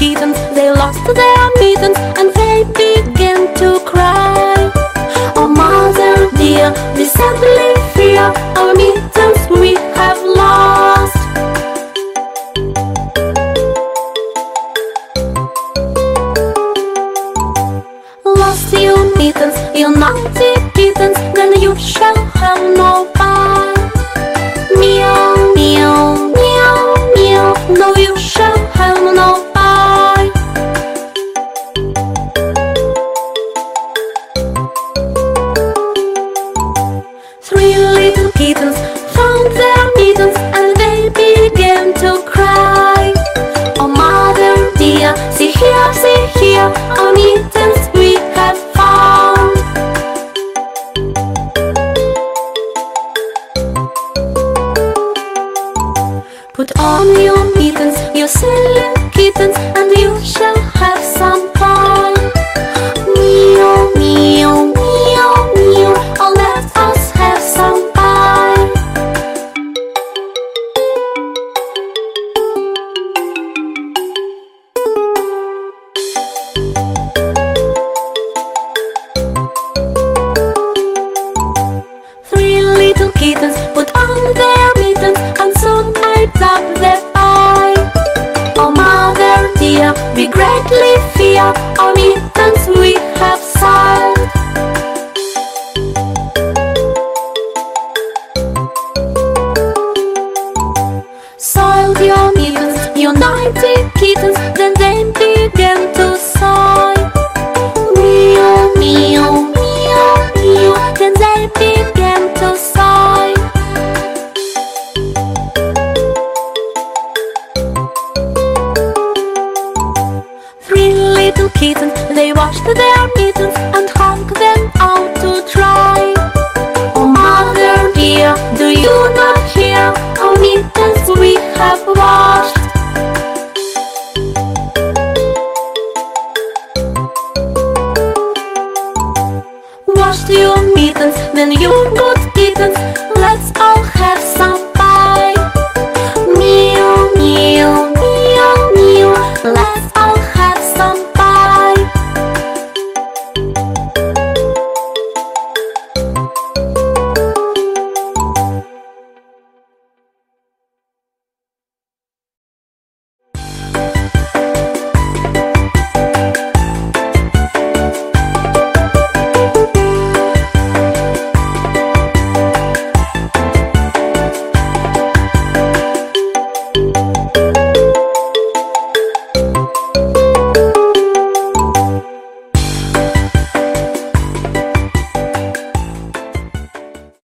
kittens, they lost their mittens and they began to cry. Oh, mother dear, we sadly fear our mittens we have lost. Lost your mittens, you naughty kittens, then you shall have no on your mittens, you silly kittens, fear, we greatly fear our mutants. we have sold. Soiled your mutants, united. Three little kittens, they washed their mittens and hung them out to dry. Oh, mother dear, do you not hear how mittens we have washed? Washed your mittens, then you good kittens. Let's all have